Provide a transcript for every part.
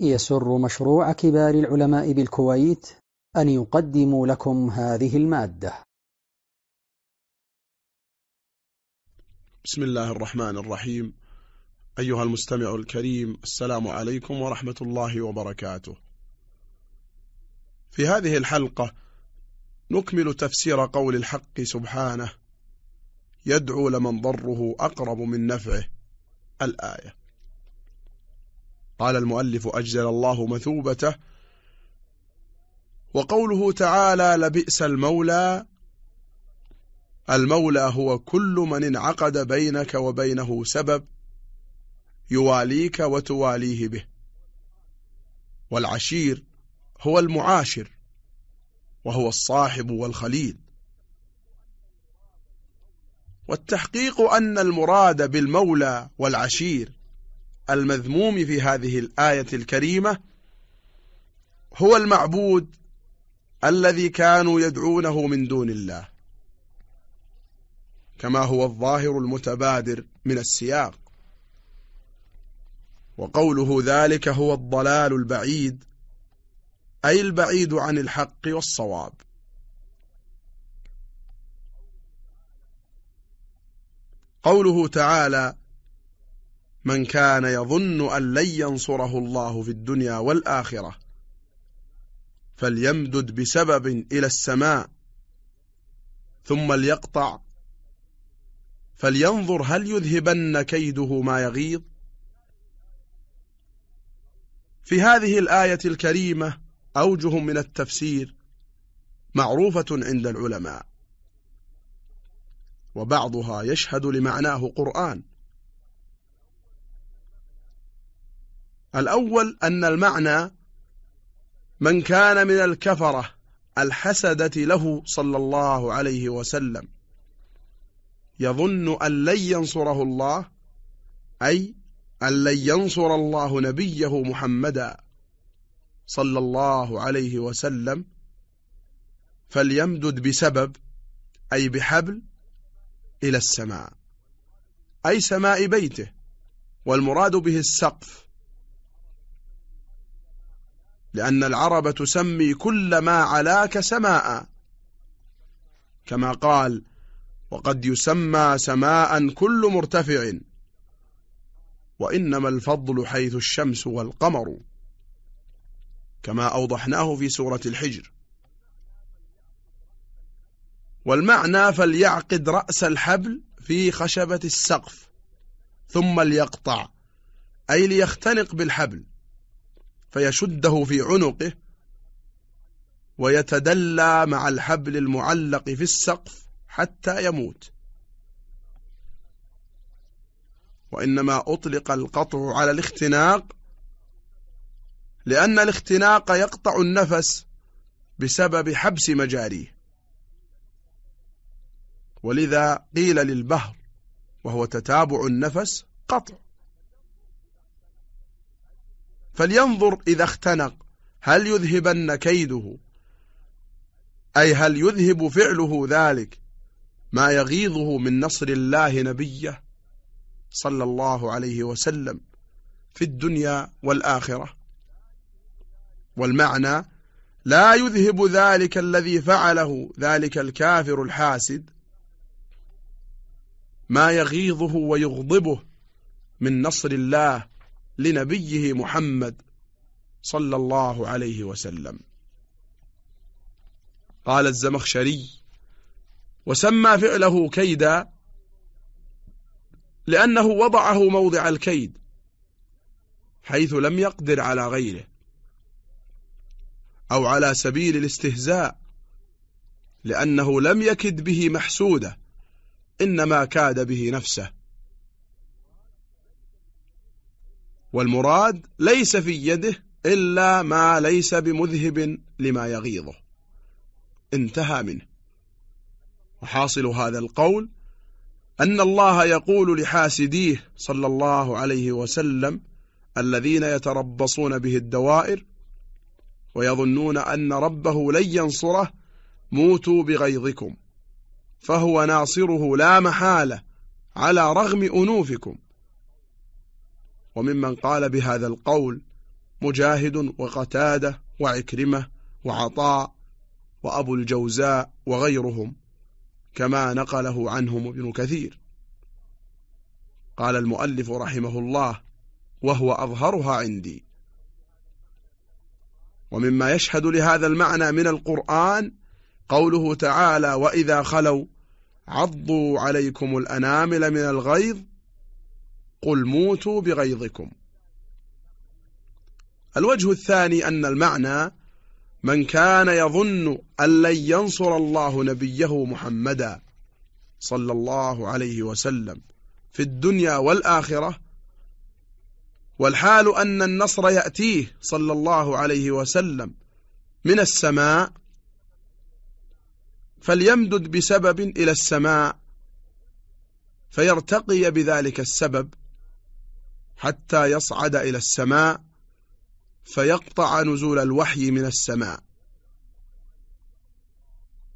يسر مشروع كبار العلماء بالكويت أن يقدم لكم هذه المادة. بسم الله الرحمن الرحيم. أيها المستمع الكريم السلام عليكم ورحمة الله وبركاته. في هذه الحلقة نكمل تفسير قول الحق سبحانه يدعو لمن ضره أقرب من نفعه الآية. قال المؤلف أجزل الله مثوبته. وقوله تعالى لبئس المولى المولى هو كل من انعقد بينك وبينه سبب يواليك وتواليه به. والعشير هو المعاشر وهو الصاحب والخليل. والتحقيق أن المراد بالمولى والعشير المذموم في هذه الآية الكريمة هو المعبود الذي كانوا يدعونه من دون الله كما هو الظاهر المتبادر من السياق. وقوله ذلك هو الضلال البعيد أي البعيد عن الحق والصواب. قوله تعالى من كان يظن أن لن ينصره الله في الدنيا والآخرة فليمدد بسبب إلى السماء ثم ليقطع فلينظر هل يذهبن كيده ما يغيظ. في هذه الآية الكريمة أوجه من التفسير معروفة عند العلماء وبعضها يشهد لمعناه قرآن. الأول أن المعنى من كان من الكفرة الحسدة له صلى الله عليه وسلم. يظن أن لن ينصره الله أي أن لن ينصر الله نبيه محمدا صلى الله عليه وسلم. فليمدد بسبب أي بحبل إلى السماء أي سماء بيته والمراد به السقف. لأن العرب تسمي كل ما علاك سماء. كما قال وقد يسمى سماء كل مرتفع وإنما الفضل حيث الشمس والقمر. كما أوضحناه في سورة الحجر. والمعنى فليعقد رأس الحبل في خشبة السقف ثم ليقطع أي ليختنق بالحبل. فيشده في عنقه ويتدلى مع الحبل المعلق في السقف حتى يموت. وإنما أطلق القطع على الاختناق لأن الاختناق يقطع النفس بسبب حبس مجاريه. ولذا قيل للبهر وهو تتابع النفس قطع. فلينظر إذا اختنق. هل يذهبن كيده؟ أي هل يذهب فعله ذلك؟ ما يغيظه من نصر الله نبيه صلى الله عليه وسلم في الدنيا والآخرة. والمعنى لا يذهب ذلك الذي فعله ذلك الكافر الحاسد. ما يغيظه ويغضبه من نصر الله لنبيه محمد صلى الله عليه وسلم. قال الزمخشري وسمى فعله كيدا لأنه وضعه موضع الكيد حيث لم يقدر على غيره أو على سبيل الاستهزاء لأنه لم يكد به محسودة إنما كاد به نفسه. والمراد ليس في يده إلا ما ليس بمذهب لما يغيظه. انتهى منه. وحاصل هذا القول أن الله يقول لحاسديه صلى الله عليه وسلم الذين يتربصون به الدوائر ويظنون أن ربه لن ينصره موتوا بغيظكم فهو ناصره لا محالة على رغم أنوفكم. وممن قال بهذا القول مجاهد وقتادة وعكرمة وعطاء وأبو الجوزاء وغيرهم كما نقله عنهم ابن كثير. قال المؤلف رحمه الله وهو أظهرها عندي. ومما يشهد لهذا المعنى من القرآن قوله تعالى وإذا خلوا عضوا عليكم الأنامل من الغيظ قل موتوا بغيظكم. الوجه الثاني أن المعنى من كان يظن أن لن ينصر الله نبيه محمدا صلى الله عليه وسلم في الدنيا والآخرة والحال أن النصر يأتيه صلى الله عليه وسلم من السماء فليمدد بسبب إلى السماء فيرتقي بذلك السبب حتى يصعد إلى السماء فيقطع نزول الوحي من السماء.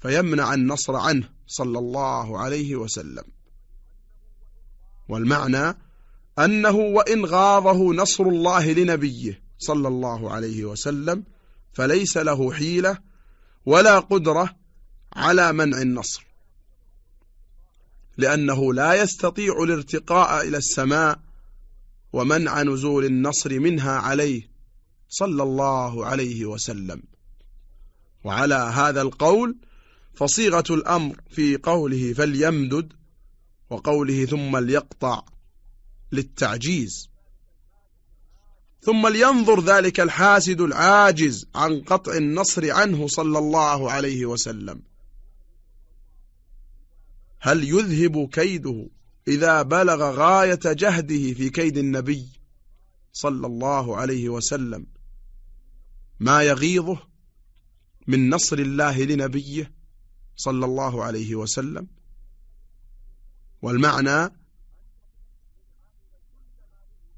فيمنع النصر عنه صلى الله عليه وسلم. والمعنى أنه وإن غاضه نصر الله لنبيه صلى الله عليه وسلم فليس له حيلة ولا قدرة على منع النصر. لأنه لا يستطيع الارتقاء إلى السماء ومنع نزول النصر منها عليه صلى الله عليه وسلم. وعلى هذا القول فصيغة الأمر في قوله فليمدد وقوله ثم ليقطع للتعجيز. ثم لينظر ذلك الحاسد العاجز عن قطع النصر عنه صلى الله عليه وسلم. هل يذهب كيده إذا بلغ غاية جهده في كيد النبي صلى الله عليه وسلم ما يغيظه من نصر الله لنبيه صلى الله عليه وسلم. والمعنى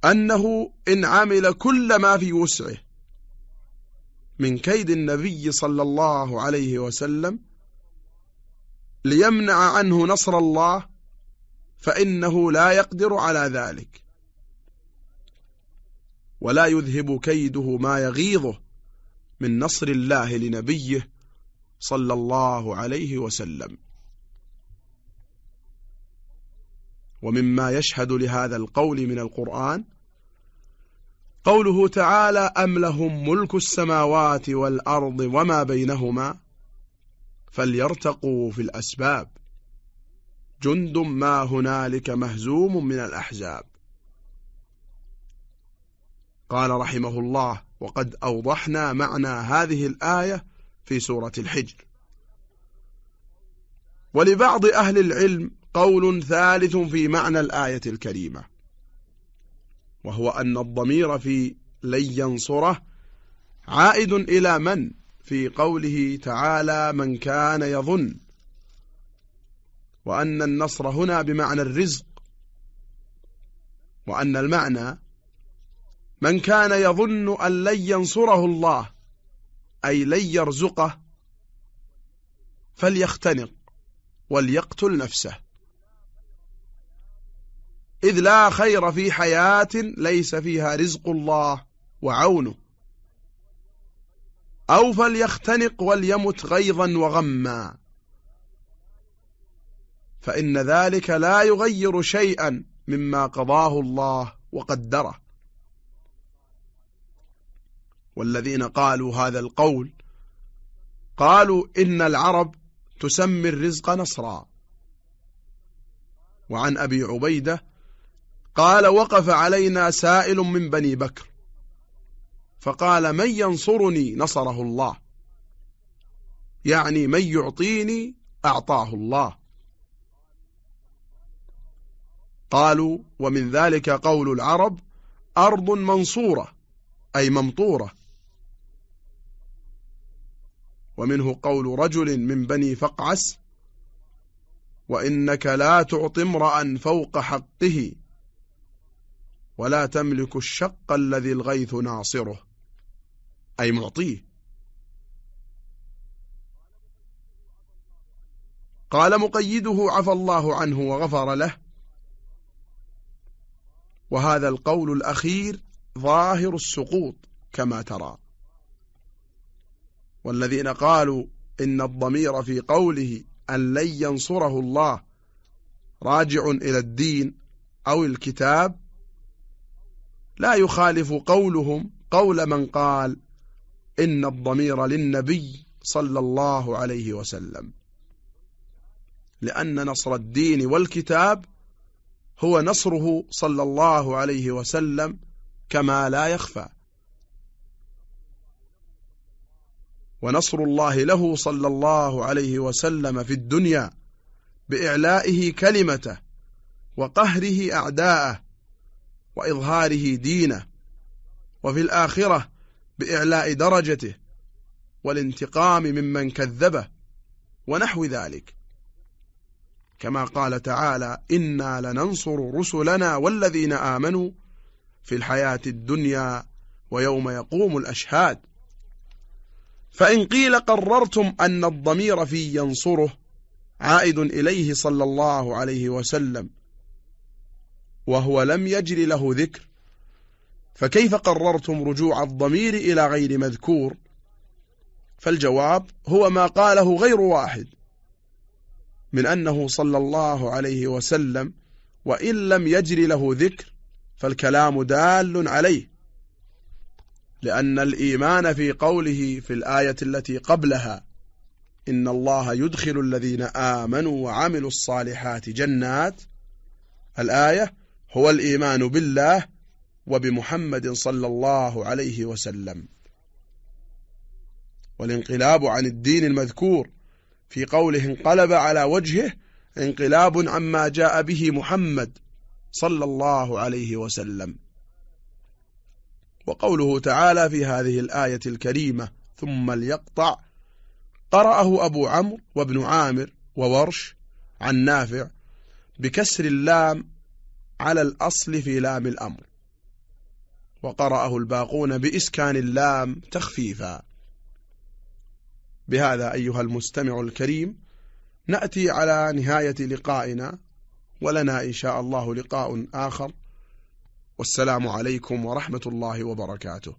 أنه إن عمل كل ما في وسعه من كيد النبي صلى الله عليه وسلم ليمنع عنه نصر الله فإنه لا يقدر على ذلك. ولا يذهب كيده ما يغيظه من نصر الله لنبيه صلى الله عليه وسلم. ومما يشهد لهذا القول من القرآن قوله تعالى أم لهم ملك السماوات والأرض وما بينهما فليرتقوا في الأسباب. جند ما هنالك مهزوم من الأحزاب. قال رحمه الله وقد أوضحنا معنى هذه الآية في سورة الحجر. ولبعض أهل العلم قول ثالث في معنى الآية الكريمة وهو أن الضمير في لن ينصره عائد إلى من؟ في قوله تعالى من كان يظن وأن النصر هنا بمعنى الرزق. وأن المعنى من كان يظن أن لن ينصره الله أي لن يرزقه فليختنق وليقتل نفسه. إذ لا خير في حياة ليس فيها رزق الله وعونه. أو فليختنق وليمت غيظا وغما. فإن ذلك لا يغير شيئا مما قضاه الله وقدره. والذين قالوا هذا القول قالوا إن العرب تسمي الرزق نصرا. وعن أبي عبيدة قال وقف علينا سائل من بني بكر. فقال من ينصرني نصره الله؟ يعني من يعطيني أعطاه الله. قالوا ومن ذلك قول العرب أرض منصورة أي ممطورة. ومنه قول رجل من بني فقعس وإنك لا تعطي امرأ فوق حقه ولا تملك الشق الذي الغيث ناصره. أي معطيه. قال مقيده عفى الله عنه وغفر له وهذا القول الأخير ظاهر السقوط كما ترى. والذين قالوا إن الضمير في قوله أن لن ينصره الله راجع إلى الدين أو الكتاب لا يخالف قولهم قول من قال إن الضمير للنبي صلى الله عليه وسلم لأن نصر الدين والكتاب هو نصره صلى الله عليه وسلم كما لا يخفى. ونصر الله له صلى الله عليه وسلم في الدنيا بإعلائه كلمته وقهره أعداءه وإظهاره دينه وفي الآخرة بإعلاء درجته والانتقام ممن كذبه ونحو ذلك. كما قال تعالى إنا لننصر رسلنا والذين آمنوا في الحياة الدنيا ويوم يقوم الأشهاد. فإن قيل قررتم أن الضمير في ينصره عائد إليه صلى الله عليه وسلم. وهو لم يجر له ذكر. فكيف قررتم رجوع الضمير إلى غير مذكور؟ فالجواب هو ما قاله غير واحد. من أنه صلى الله عليه وسلم وإن لم يجر له ذكر فالكلام دال عليه لأن الإيمان في قوله في الآية التي قبلها إن الله يدخل الذين آمنوا وعملوا الصالحات جنات الآية هو الإيمان بالله وبمحمد صلى الله عليه وسلم. والانقلاب عن الدين المذكور في قوله انقلب على وجهه انقلاب عما جاء به محمد صلى الله عليه وسلم. وقوله تعالى في هذه الآية الكريمة ثم ليقطع قرأه أبو عمرو وابن عامر وورش عن نافع بكسر اللام على الأصل في لام الأمر وقرأه الباقون بإسكان اللام تخفيفا. بهذا أيها المستمع الكريم نأتي على نهاية لقائنا ولنا إن شاء الله لقاء آخر. والسلام عليكم ورحمة الله وبركاته.